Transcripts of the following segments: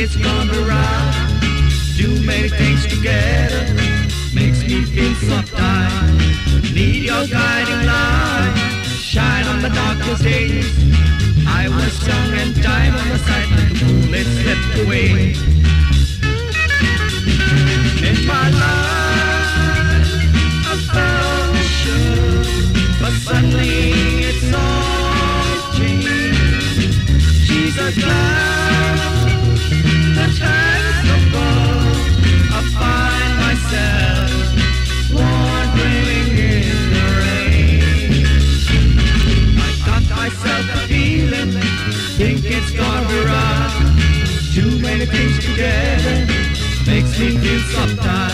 it's gonna run. Too many things together makes me feel so tired. Need your guiding Too many things together makes me feel sometimes.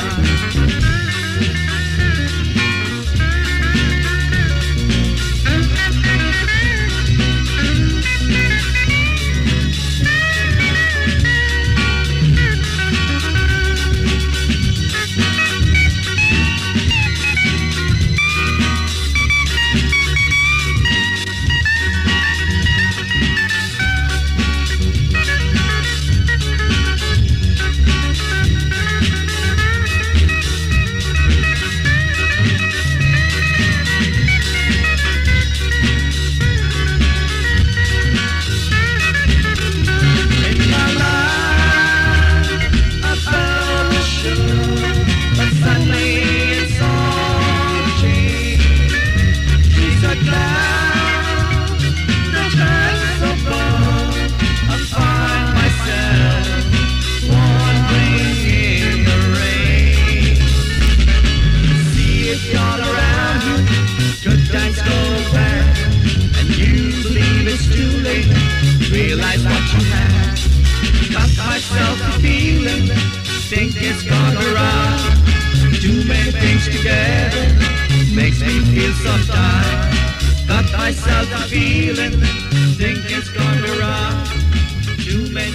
Realize what you have. Got myself a feeling, think it's gonna run. Too many things together makes me feel sometimes. Got myself a feeling, think it's gonna run. Too many